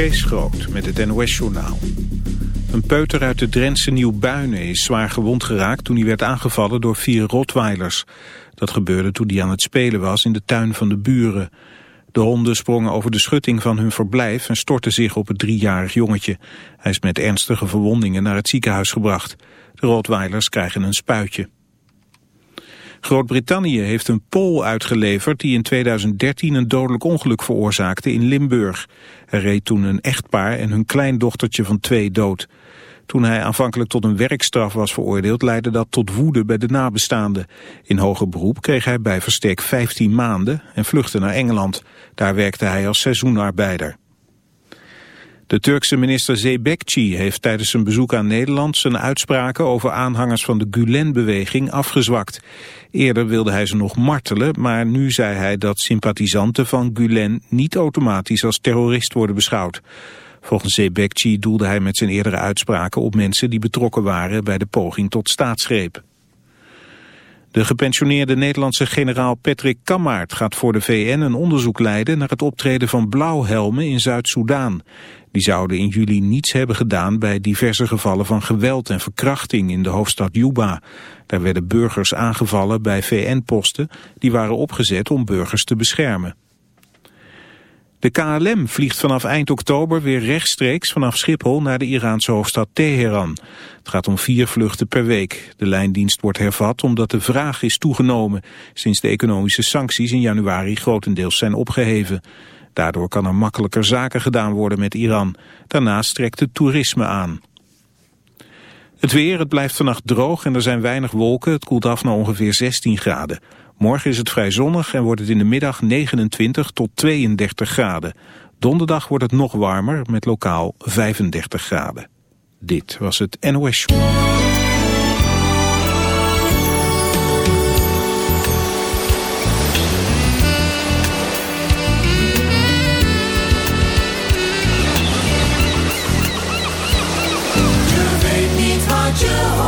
Kees met het NOS-journaal. Een peuter uit de Drentse Nieuwbuinen is zwaar gewond geraakt... toen hij werd aangevallen door vier rotweilers. Dat gebeurde toen hij aan het spelen was in de tuin van de buren. De honden sprongen over de schutting van hun verblijf... en stortten zich op het driejarig jongetje. Hij is met ernstige verwondingen naar het ziekenhuis gebracht. De rotweilers krijgen een spuitje. Groot-Brittannië heeft een Pool uitgeleverd die in 2013 een dodelijk ongeluk veroorzaakte in Limburg. Er reed toen een echtpaar en hun kleindochtertje van twee dood. Toen hij aanvankelijk tot een werkstraf was veroordeeld leidde dat tot woede bij de nabestaanden. In hoger beroep kreeg hij bij verstek 15 maanden en vluchtte naar Engeland. Daar werkte hij als seizoenarbeider. De Turkse minister Zebekci heeft tijdens zijn bezoek aan Nederland zijn uitspraken over aanhangers van de Gulen-beweging afgezwakt. Eerder wilde hij ze nog martelen, maar nu zei hij dat sympathisanten van Gulen niet automatisch als terrorist worden beschouwd. Volgens Zebekci doelde hij met zijn eerdere uitspraken op mensen die betrokken waren bij de poging tot staatsgreep. De gepensioneerde Nederlandse generaal Patrick Kammaert gaat voor de VN een onderzoek leiden naar het optreden van blauwhelmen in Zuid-Soedan. Die zouden in juli niets hebben gedaan bij diverse gevallen van geweld en verkrachting in de hoofdstad Juba. Daar werden burgers aangevallen bij VN-posten die waren opgezet om burgers te beschermen. De KLM vliegt vanaf eind oktober weer rechtstreeks vanaf Schiphol naar de Iraanse hoofdstad Teheran. Het gaat om vier vluchten per week. De lijndienst wordt hervat omdat de vraag is toegenomen sinds de economische sancties in januari grotendeels zijn opgeheven. Daardoor kan er makkelijker zaken gedaan worden met Iran. Daarnaast trekt het toerisme aan. Het weer, het blijft vannacht droog en er zijn weinig wolken. Het koelt af naar ongeveer 16 graden. Morgen is het vrij zonnig en wordt het in de middag 29 tot 32 graden. Donderdag wordt het nog warmer met lokaal 35 graden. Dit was het NOS Show. you.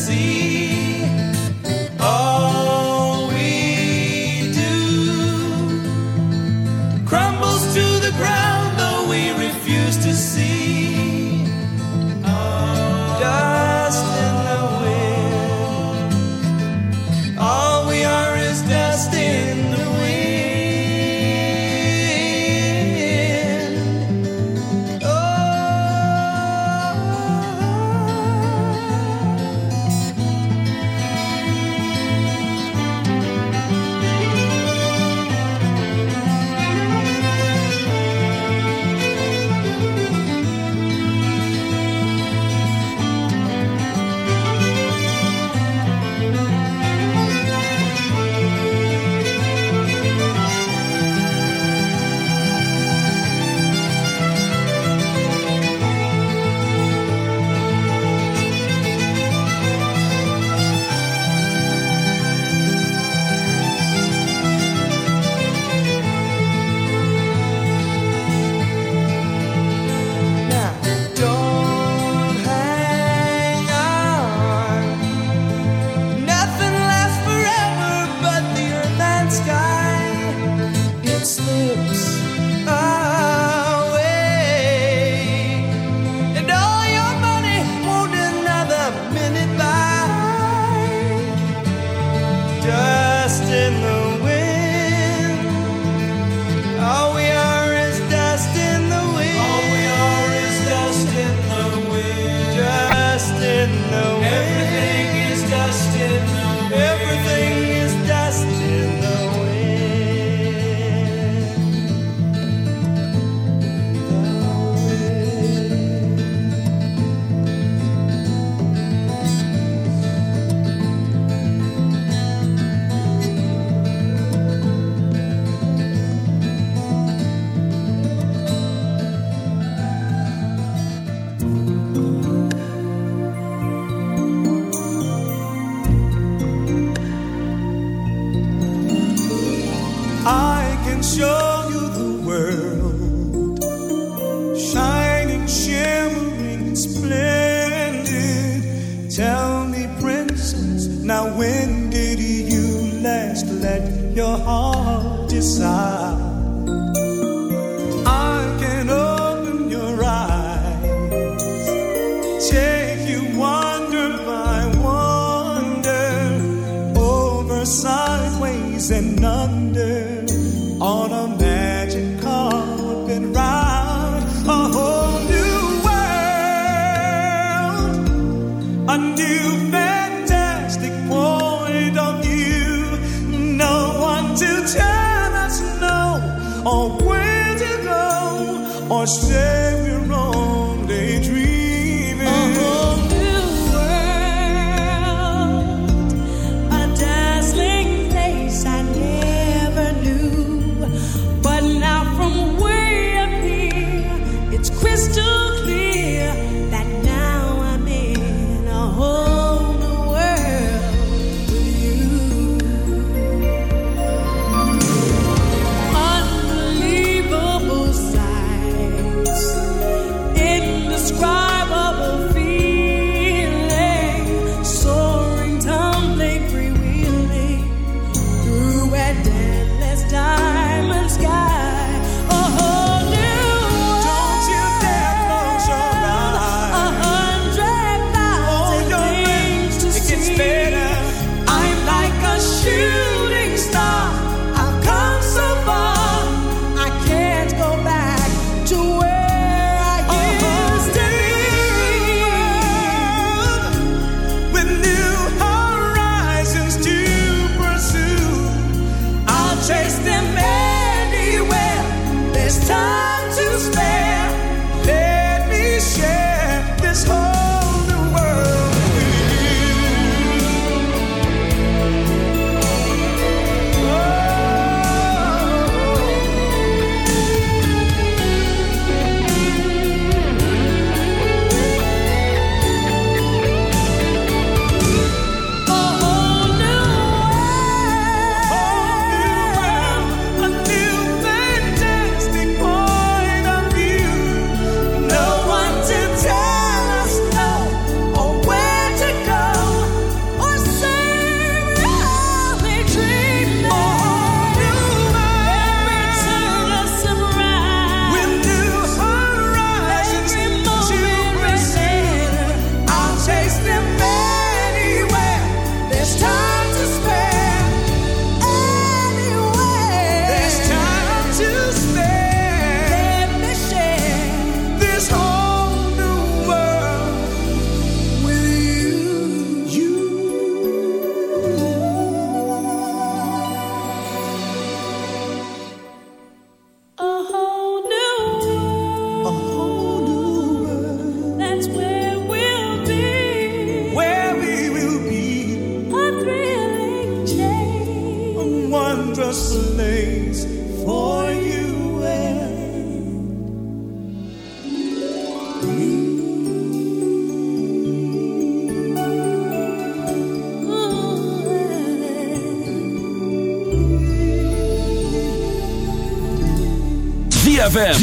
see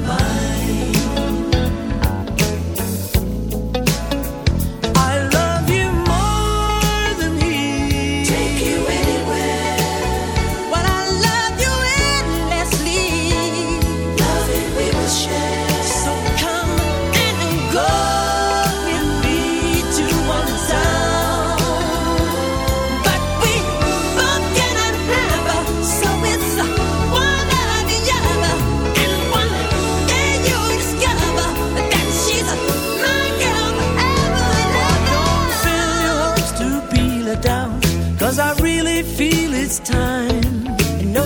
is.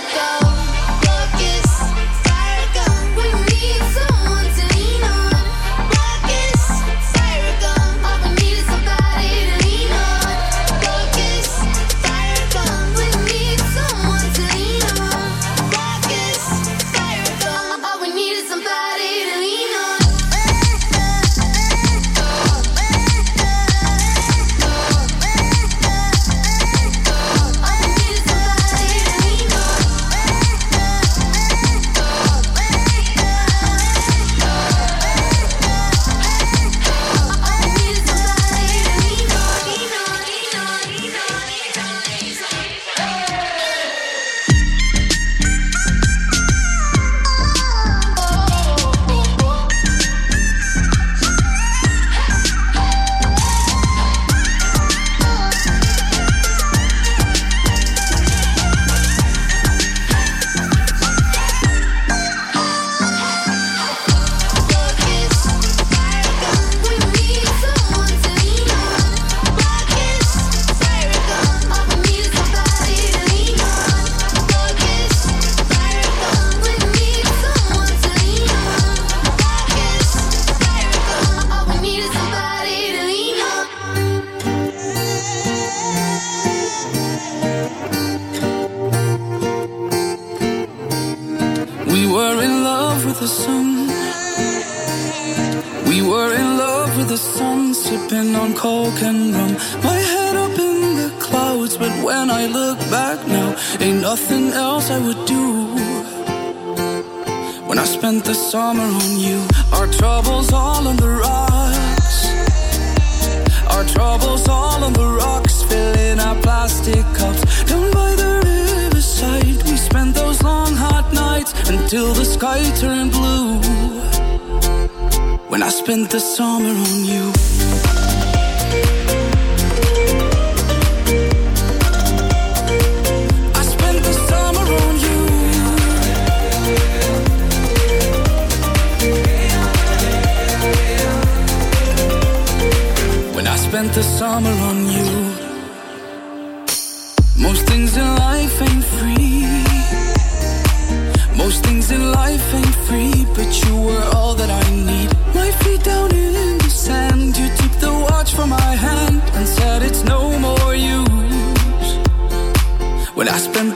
let go. Spent the summer on you. I spent the summer on you.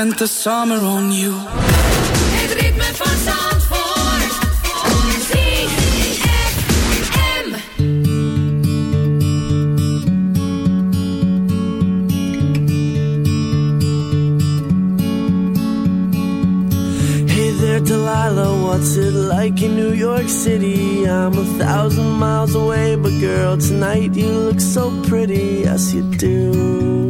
Spent the summer on you. Het ritme van Zandvoort. ZFM. Hey there, Delilah, what's it like in New York City? I'm a thousand miles away, but girl, tonight you look so pretty, yes you do.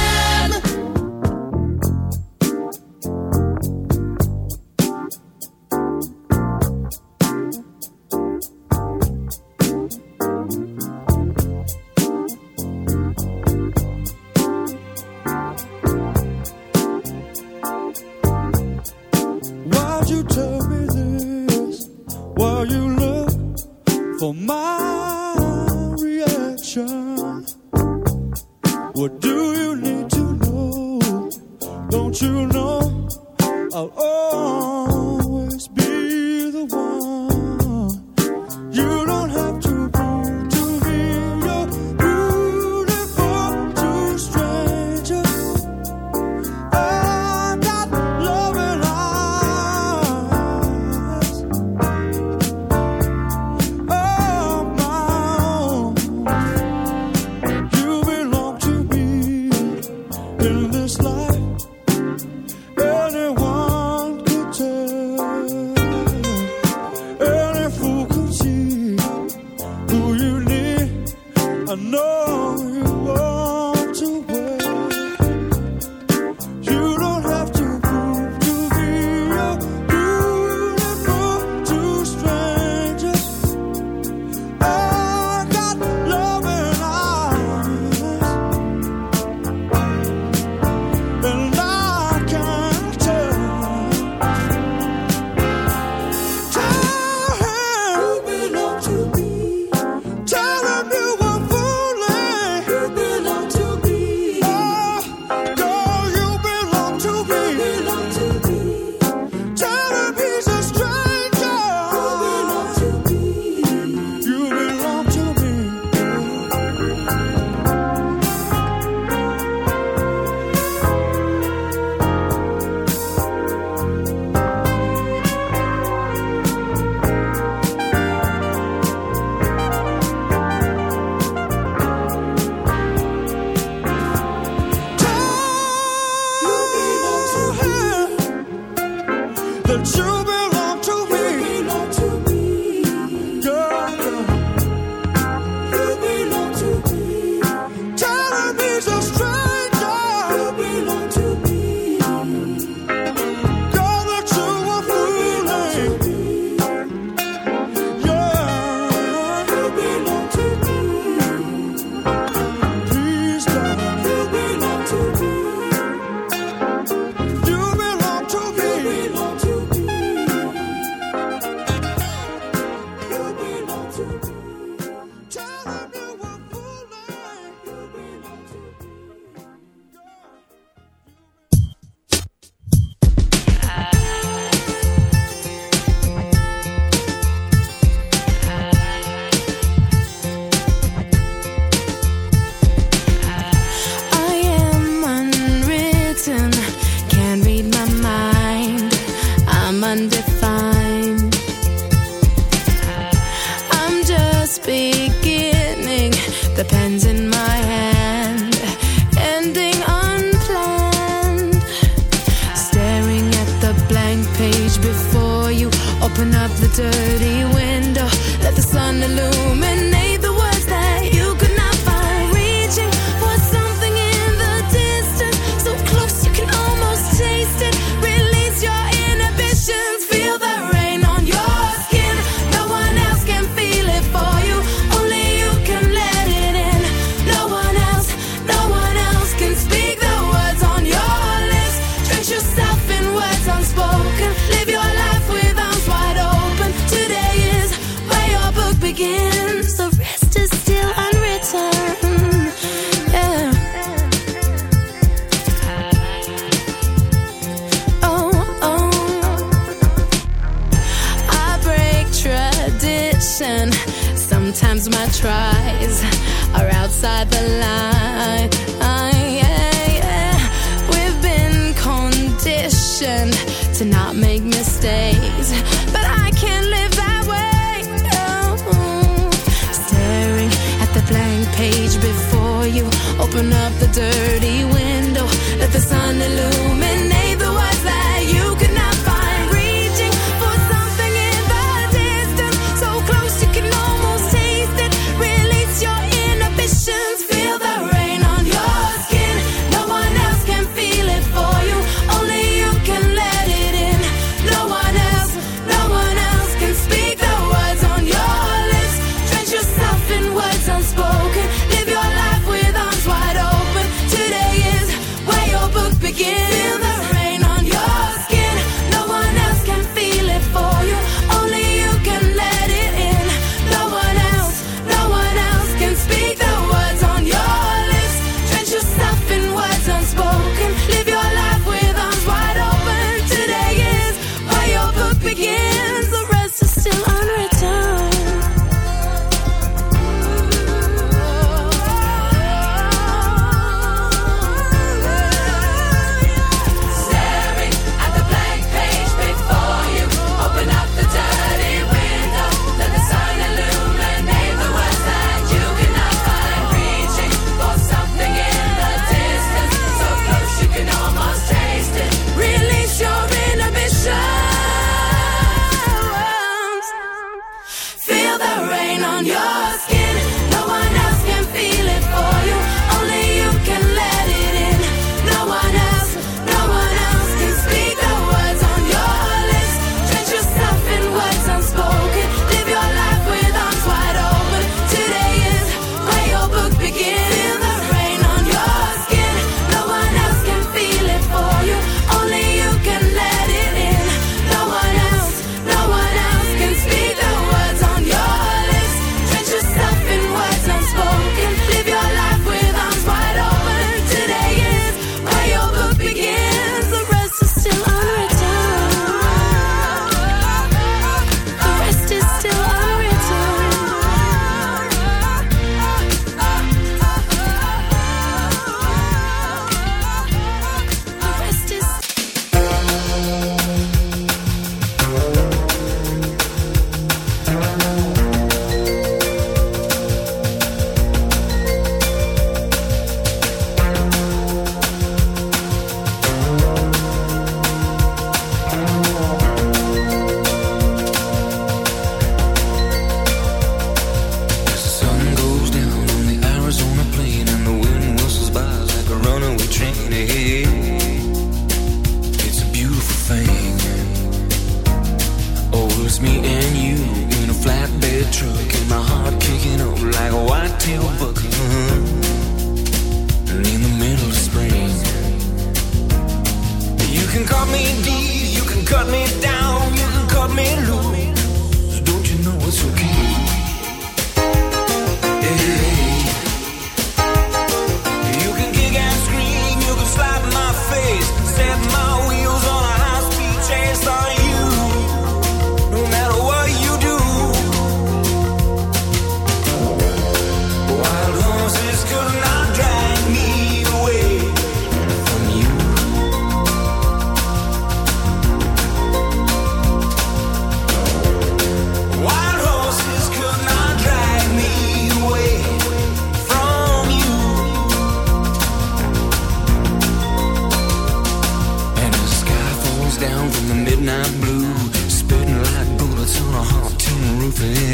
Tin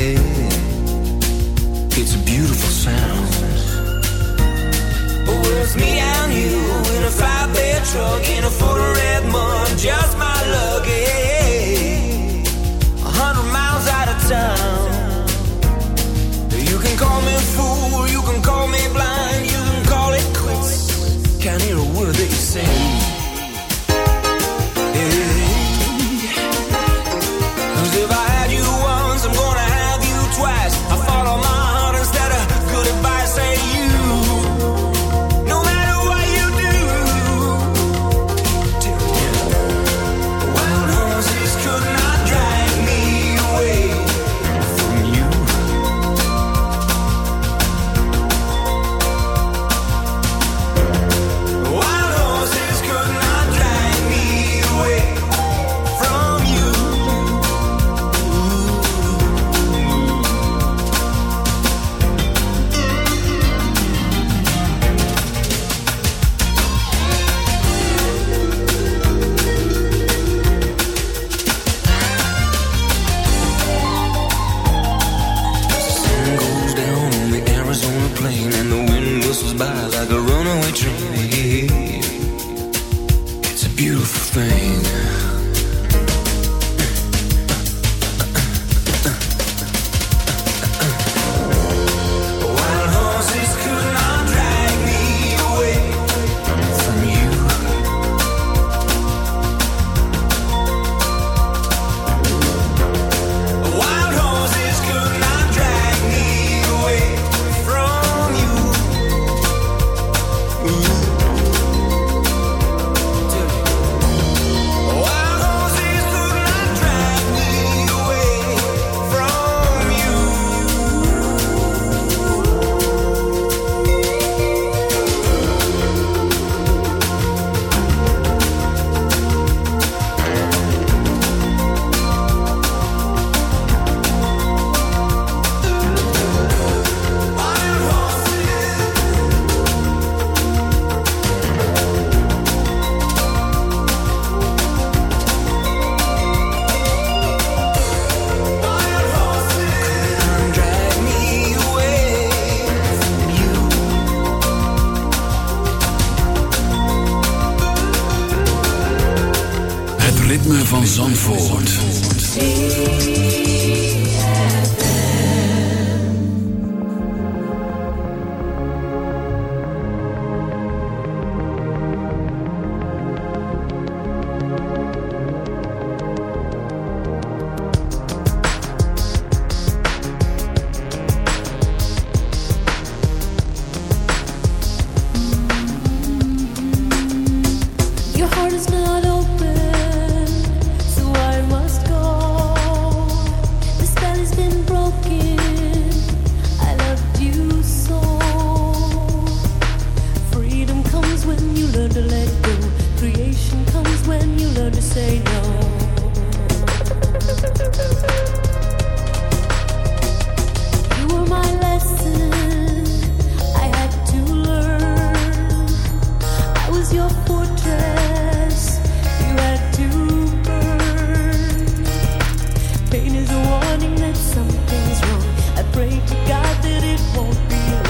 Pain is a warning that something's wrong. I pray to God that it won't be long.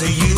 Was a you,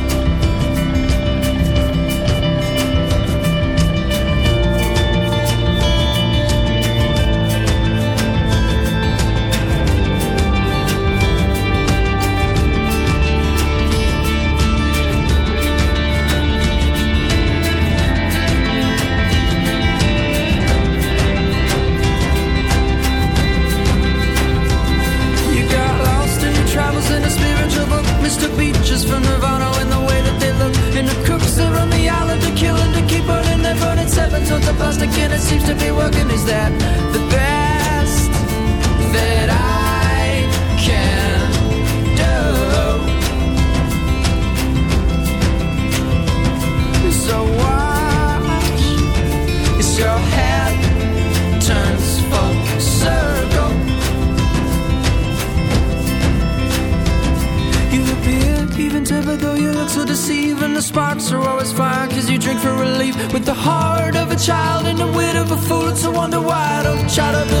A wonder why I don't try to